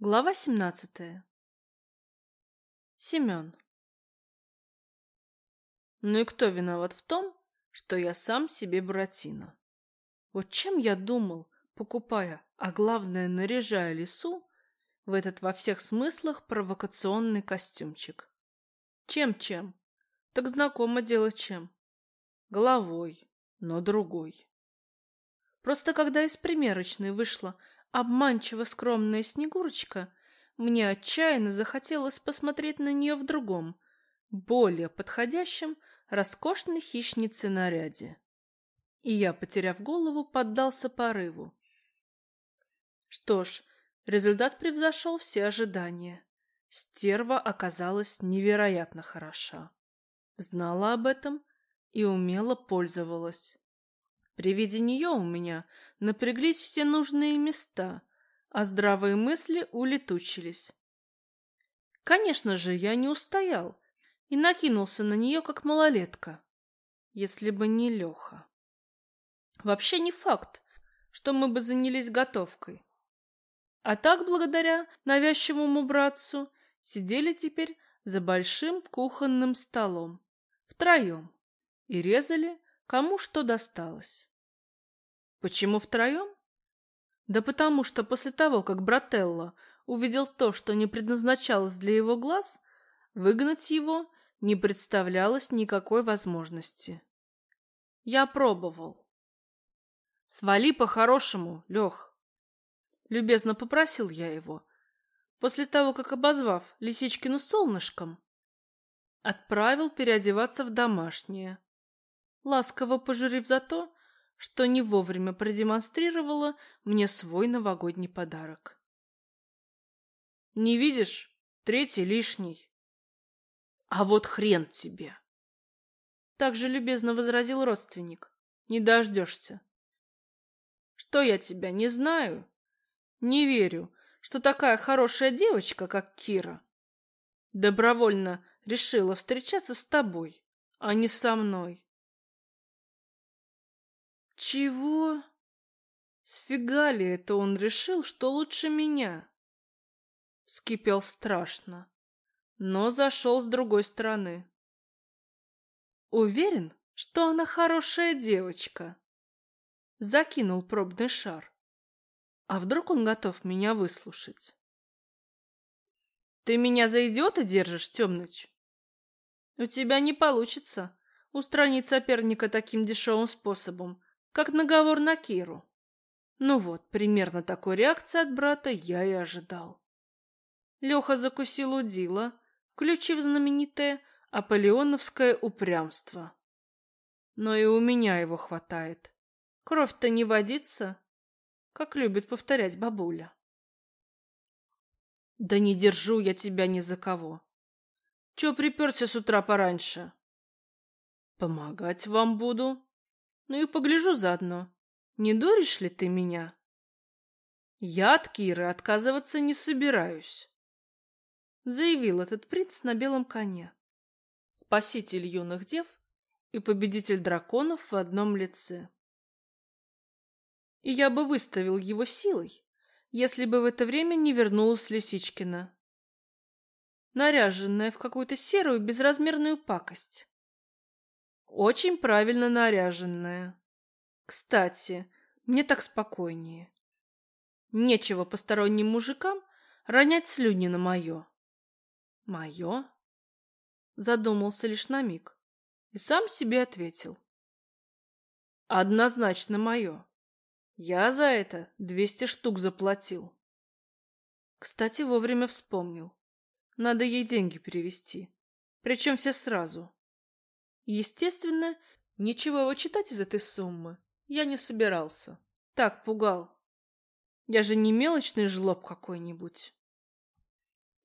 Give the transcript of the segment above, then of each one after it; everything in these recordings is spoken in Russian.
Глава 17. Семен. Ну и кто виноват в том, что я сам себе Буратино? Вот чем я думал, покупая, а главное наряжая лису, в этот во всех смыслах провокационный костюмчик? Чем-чем? Так знакомо дело чем. Головой, но другой. Просто когда из примерочной вышла обманчиво скромная Снегурочка, мне отчаянно захотелось посмотреть на нее в другом, более подходящем роскошной хищнице наряде. И я, потеряв голову, поддался порыву. Что ж, результат превзошел все ожидания. Стерва оказалась невероятно хороша. Знала об этом и умело пользовалась. При виде нее у меня напряглись все нужные места, а здравые мысли улетучились. Конечно же, я не устоял и накинулся на нее, как малолетка, если бы не Леха. Вообще не факт, что мы бы занялись готовкой. А так, благодаря навязчивому братцу, сидели теперь за большим кухонным столом, втроем, и резали, кому что досталось. Почему втроем? Да потому что после того, как Брателло увидел то, что не предназначалось для его глаз, выгнать его не представлялось никакой возможности. Я пробовал. «Свали по-хорошему, Лех!» Любезно попросил я его, после того, как, обозвав Лисичкину солнышком, отправил переодеваться в домашнее, ласково пожурив за то, что не вовремя продемонстрировала мне свой новогодний подарок. «Не видишь? Третий лишний». «А вот хрен тебе!» Так же любезно возразил родственник. «Не дождешься». «Что я тебя не знаю?» «Не верю, что такая хорошая девочка, как Кира, добровольно решила встречаться с тобой, а не со мной. Чего? Сфига ли это он решил, что лучше меня? Вскипел страшно, но зашел с другой стороны. Уверен, что она хорошая девочка. Закинул пробный шар. А вдруг он готов меня выслушать? Ты меня за идиота держишь, Темныч? У тебя не получится устранить соперника таким дешевым способом, как наговор на Киру. Ну вот, примерно такой реакции от брата я и ожидал. Леха закусил удила, включив знаменитое аполеоновское упрямство. Но и у меня его хватает. Кровь-то не водится, как любит повторять бабуля. Да не держу я тебя ни за кого. Чё приперся с утра пораньше? Помогать вам буду, ну и погляжу заодно. Не дуришь ли ты меня? Я от Киры отказываться не собираюсь, заявил этот принц на белом коне. Спаситель юных дев и победитель драконов в одном лице. И я бы выставил его силой, если бы в это время не вернулась Лисичкина, наряженная в какую-то серую безразмерную пакость. Очень правильно наряженная. Кстати, мне так спокойнее. Нечего посторонним мужикам ронять слюни на мое. Мое? Задумался лишь на миг и сам себе ответил. Однозначно мое. Я за это двести штук заплатил. Кстати, вовремя вспомнил. Надо ей деньги перевести. Причем все сразу. Естественно, ничего вычитать из этой суммы я не собирался. Так пугал. Я же не мелочный жлоб какой-нибудь.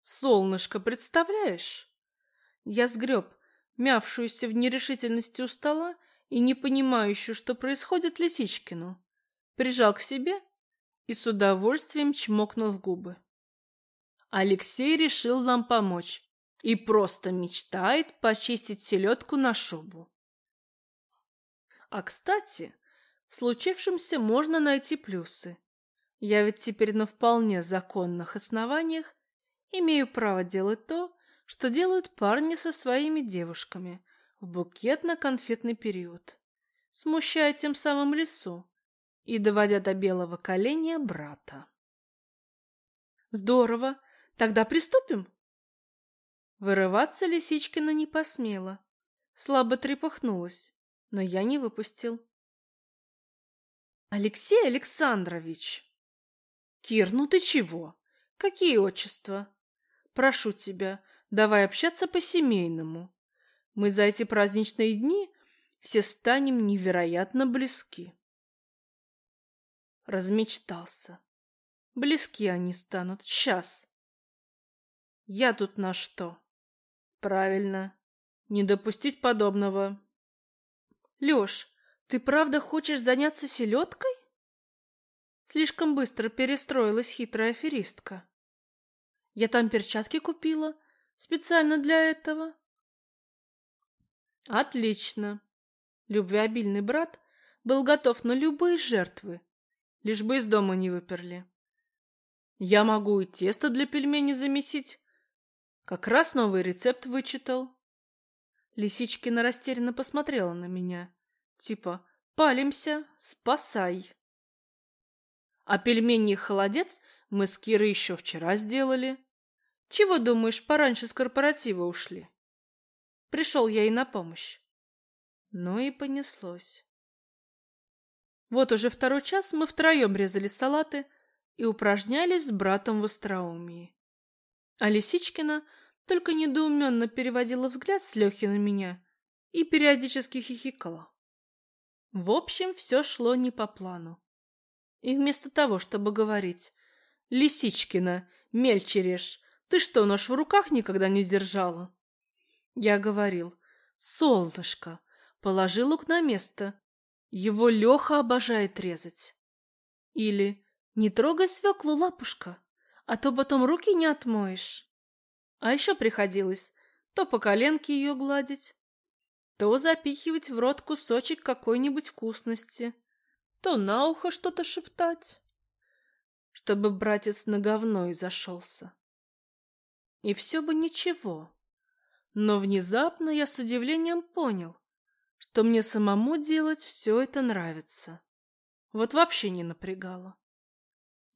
Солнышко, представляешь? Я сгреб мявшуюся в нерешительности у стола и не понимающую, что происходит Лисичкину, прижал к себе и с удовольствием чмокнул в губы. Алексей решил нам помочь и просто мечтает почистить селедку на шубу. А, кстати, в случившемся можно найти плюсы. Я ведь теперь на вполне законных основаниях имею право делать то, что делают парни со своими девушками в букетно-конфетный период, смущая тем самым лесу и доводя до белого коленя брата. Здорово, тогда приступим. Вырываться Лисичкина не посмела, слабо трепыхнулась, но я не выпустил. Алексей Александрович! Кир, ну ты чего? Какие отчества? Прошу тебя, давай общаться по-семейному. Мы за эти праздничные дни все станем невероятно близки. Размечтался. Близки они станут. Сейчас. Я тут на что? Правильно. Не допустить подобного. Лёш, ты правда хочешь заняться селедкой? Слишком быстро перестроилась хитрая аферистка. Я там перчатки купила, специально для этого. Отлично. Любвеобильный брат был готов на любые жертвы, лишь бы из дома не выперли. Я могу и тесто для пельменей замесить. Как раз новый рецепт вычитал. Лисичкина растерянно посмотрела на меня. Типа, палимся, спасай. А пельмени холодец мы с Кирой еще вчера сделали. Чего, думаешь, пораньше с корпоратива ушли? Пришел я ей на помощь. Ну и понеслось. Вот уже второй час мы втроем резали салаты и упражнялись с братом в остроумии. А Лисичкина только недоуменно переводила взгляд с Лехи на меня и периодически хихикала. В общем, все шло не по плану. И вместо того, чтобы говорить «Лисичкина, мельче ты что, нож в руках никогда не сдержала?» Я говорил «Солнышко, положи лук на место, его Леха обожает резать». Или «Не трогай свеклу, лапушка, а то потом руки не отмоешь». А еще приходилось то по коленке ее гладить, то запихивать в рот кусочек какой-нибудь вкусности, то на ухо что-то шептать, чтобы братец на говно и зашелся. И все бы ничего, но внезапно я с удивлением понял, что мне самому делать все это нравится. Вот вообще не напрягало.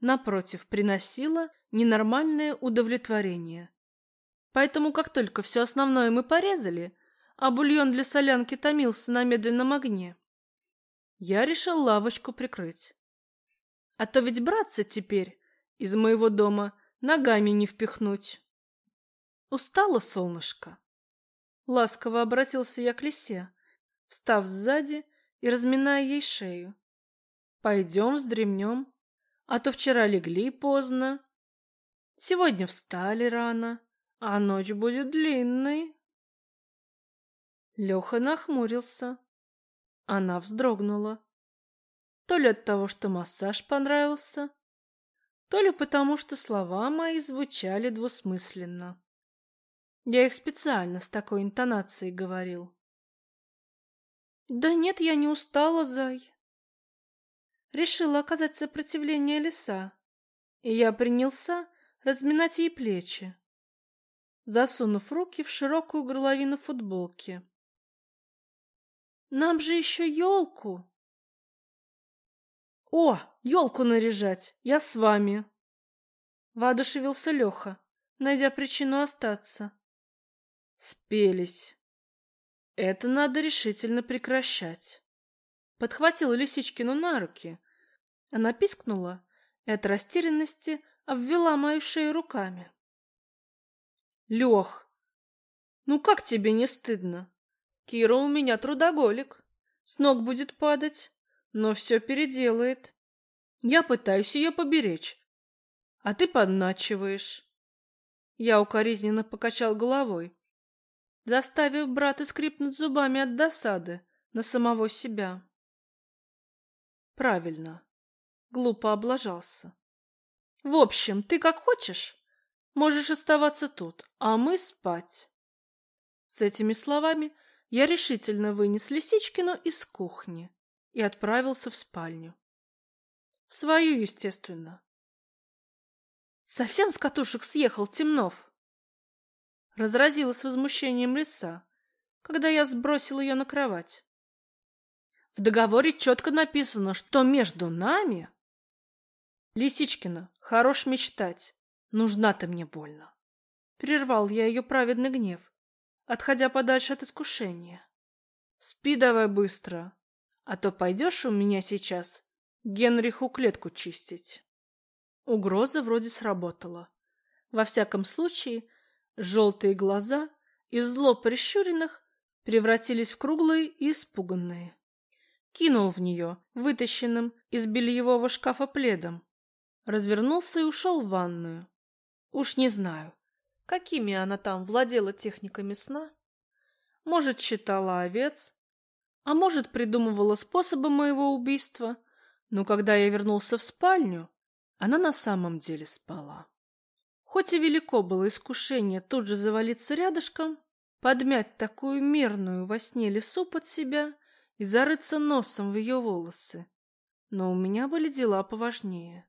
Напротив, приносило ненормальное удовлетворение. Поэтому, как только все основное мы порезали, а бульон для солянки томился на медленном огне, я решил лавочку прикрыть. А то ведь браться теперь из моего дома ногами не впихнуть. Устала солнышко. Ласково обратился я к лисе, встав сзади и разминая ей шею. Пойдем вздремнем, а то вчера легли поздно. Сегодня встали рано, а ночь будет длинной. Леха нахмурился. Она вздрогнула. То ли от того, что массаж понравился, то ли потому, что слова мои звучали двусмысленно. Я их специально с такой интонацией говорил. Да нет, я не устала, зай. Решила оказать сопротивление лиса, и я принялся разминать ей плечи, засунув руки в широкую горловину футболки. Нам же еще елку. О, елку наряжать, я с вами. Воодушевился Леха, найдя причину остаться. Спелись. Это надо решительно прекращать. Подхватила Лисичкину на руки. Она пискнула и от растерянности обвела мою шею руками. Лех, ну как тебе не стыдно? Кира у меня трудоголик. С ног будет падать, но все переделает. Я пытаюсь ее поберечь, а ты подначиваешь. Я укоризненно покачал головой заставив брата скрипнуть зубами от досады на самого себя. Правильно. Глупо облажался. В общем, ты как хочешь. Можешь оставаться тут, а мы спать. С этими словами я решительно вынес Лисичкину из кухни и отправился в спальню. В свою, естественно. Совсем с катушек съехал Темнов. Разразилась возмущением лица, когда я сбросил ее на кровать. В договоре четко написано, что между нами... Лисичкина, хорош мечтать. Нужна ты мне больно. Прервал я ее праведный гнев, отходя подальше от искушения. Спи давай быстро, а то пойдешь у меня сейчас Генриху клетку чистить. Угроза вроде сработала. Во всяком случае, желтые глаза из зло прищуренных превратились в круглые и испуганные. Кинул в нее, вытащенным из бельевого шкафа пледом. Развернулся и ушел в ванную. Уж не знаю, какими она там владела техниками сна. Может, читала овец, а может, придумывала способы моего убийства. Но когда я вернулся в спальню, она на самом деле спала. Хоть и велико было искушение тут же завалиться рядышком, подмять такую мирную во сне лесу под себя и зарыться носом в ее волосы, но у меня были дела поважнее.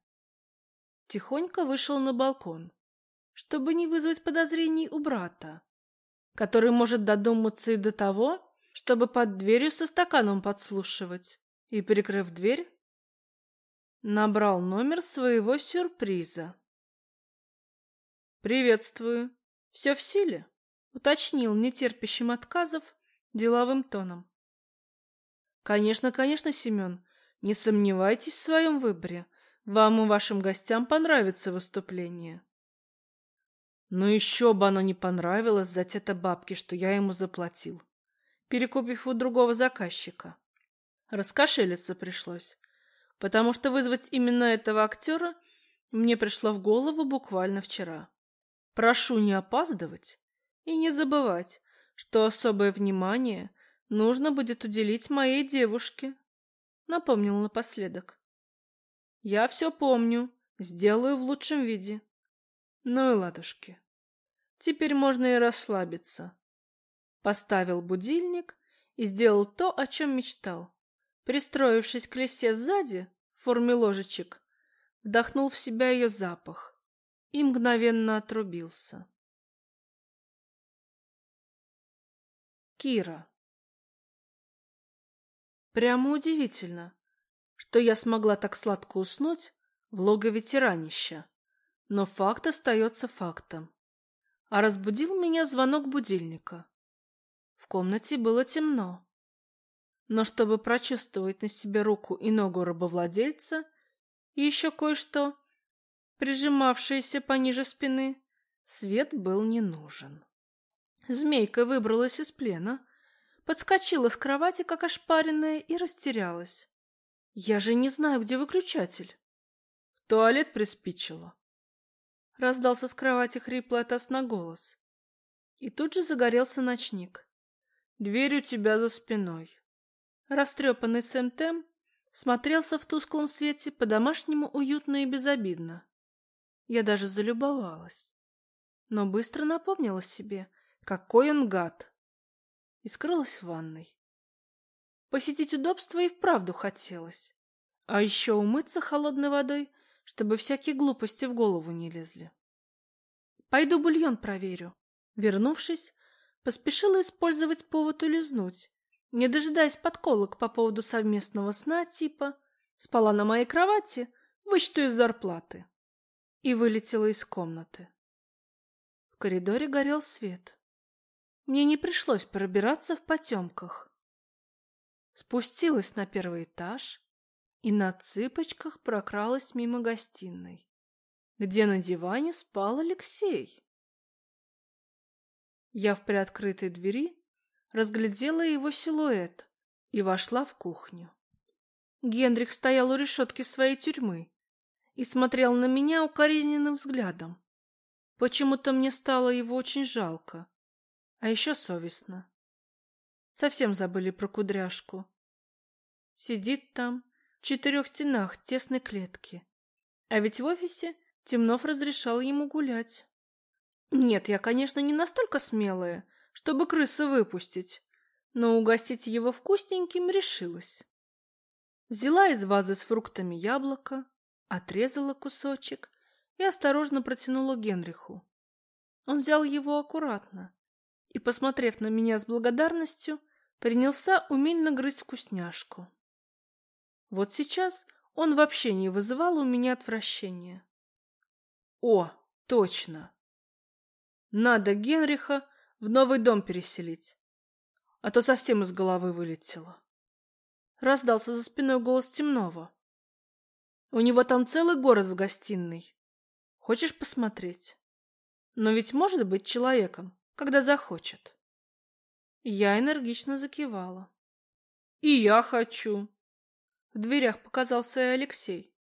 Тихонько вышел на балкон, чтобы не вызвать подозрений у брата, который может додуматься и до того, чтобы под дверью со стаканом подслушивать, и, перекрыв дверь, Набрал номер своего сюрприза. «Приветствую. Все в силе?» — уточнил нетерпящим отказов деловым тоном. «Конечно, конечно, Семен. Не сомневайтесь в своем выборе. Вам и вашим гостям понравится выступление». Но еще бы оно не понравилось за те-то бабки, что я ему заплатил, перекупив у другого заказчика. Раскошелиться пришлось потому что вызвать именно этого актера мне пришло в голову буквально вчера. Прошу не опаздывать и не забывать, что особое внимание нужно будет уделить моей девушке, напомнил напоследок. Я все помню, сделаю в лучшем виде. Ну и ладушки. Теперь можно и расслабиться. Поставил будильник и сделал то, о чем мечтал. Пристроившись к лисе сзади, в форме ложечек, вдохнул в себя ее запах и мгновенно отрубился. Кира. Прямо удивительно, что я смогла так сладко уснуть в логове тиранища, но факт остается фактом. А разбудил меня звонок будильника. В комнате было темно но чтобы прочувствовать на себе руку и ногу рабовладельца и еще кое-что, прижимавшееся пониже спины, свет был не нужен. Змейка выбралась из плена, подскочила с кровати, как ошпаренная, и растерялась. «Я же не знаю, где выключатель». «В туалет приспичило». Раздался с кровати хриплый от голос. И тут же загорелся ночник. «Дверь у тебя за спиной». Растрепанный Сэм Тем смотрелся в тусклом свете по-домашнему уютно и безобидно. Я даже залюбовалась. Но быстро напомнила себе, какой он гад. И скрылась в ванной. Посетить удобство и вправду хотелось. А еще умыться холодной водой, чтобы всякие глупости в голову не лезли. Пойду бульон проверю. Вернувшись, поспешила использовать повод улизнуть не дожидаясь подколок по поводу совместного сна типа «спала на моей кровати, вычту из зарплаты» и вылетела из комнаты. В коридоре горел свет. Мне не пришлось пробираться в потемках. Спустилась на первый этаж и на цыпочках прокралась мимо гостиной, где на диване спал Алексей. Я в приоткрытой двери разглядела его силуэт и вошла в кухню. Генрих стоял у решетки своей тюрьмы и смотрел на меня укоризненным взглядом. Почему-то мне стало его очень жалко, а еще совестно. Совсем забыли про кудряшку. Сидит там, в четырех стенах тесной клетки. А ведь в офисе Темнов разрешал ему гулять. Нет, я, конечно, не настолько смелая, чтобы крысы выпустить, но угостить его вкусненьким решилась. Взяла из вазы с фруктами яблоко, отрезала кусочек и осторожно протянула Генриху. Он взял его аккуратно и, посмотрев на меня с благодарностью, принялся умильно грызть вкусняшку. Вот сейчас он вообще не вызывал у меня отвращения. О, точно! Надо Генриха в новый дом переселить, а то совсем из головы вылетело. Раздался за спиной голос Темного. У него там целый город в гостиной. Хочешь посмотреть? Но ведь может быть человеком, когда захочет. Я энергично закивала. И я хочу. В дверях показался и Алексей.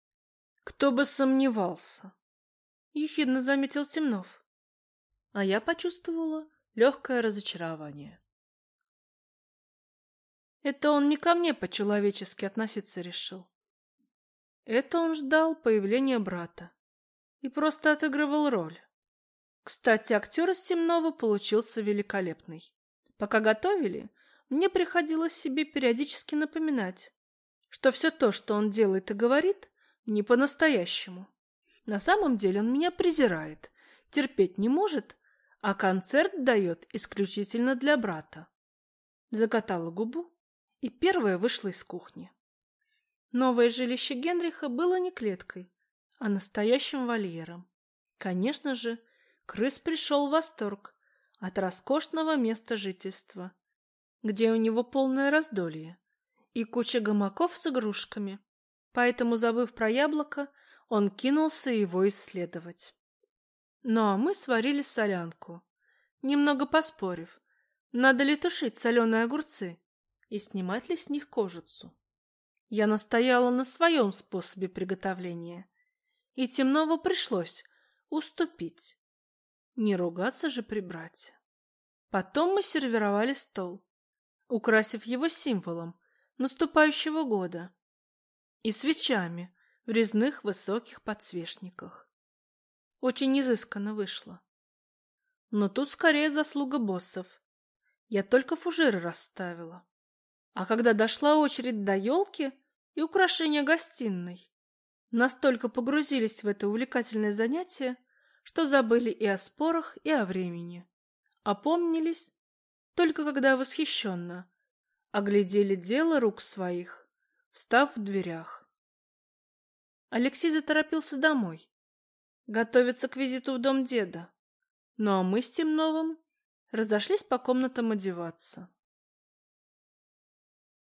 Кто бы сомневался. Ехидно заметил Темнов. А я почувствовала легкое разочарование. Это он не ко мне по-человечески относиться решил. Это он ждал появления брата и просто отыгрывал роль. Кстати, актер из Темного получился великолепный. Пока готовили, мне приходилось себе периодически напоминать, что все то, что он делает и говорит, не по-настоящему. На самом деле он меня презирает, терпеть не может, а концерт дает исключительно для брата. Закатала губу и первая вышла из кухни. Новое жилище Генриха было не клеткой, а настоящим вольером. Конечно же, крыс пришел в восторг от роскошного места жительства, где у него полное раздолье и куча гамаков с игрушками. Поэтому, забыв про яблоко, он кинулся его исследовать. Ну а мы сварили солянку, немного поспорив, надо ли тушить соленые огурцы и снимать ли с них кожицу. Я настояла на своем способе приготовления, и Темнову пришлось уступить. Не ругаться же при брате. Потом мы сервировали стол, украсив его символом наступающего года и свечами в резных высоких подсвечниках. Очень изысканно вышло. Но тут скорее заслуга боссов. Я только фужеры расставила. А когда дошла очередь до елки и украшения гостиной, настолько погрузились в это увлекательное занятие, что забыли и о спорах, и о времени. Опомнились только когда восхищенно оглядели дело рук своих, встав в дверях. Алексей заторопился домой, готовиться к визиту в дом деда. Ну а мы с Темновым разошлись по комнатам одеваться.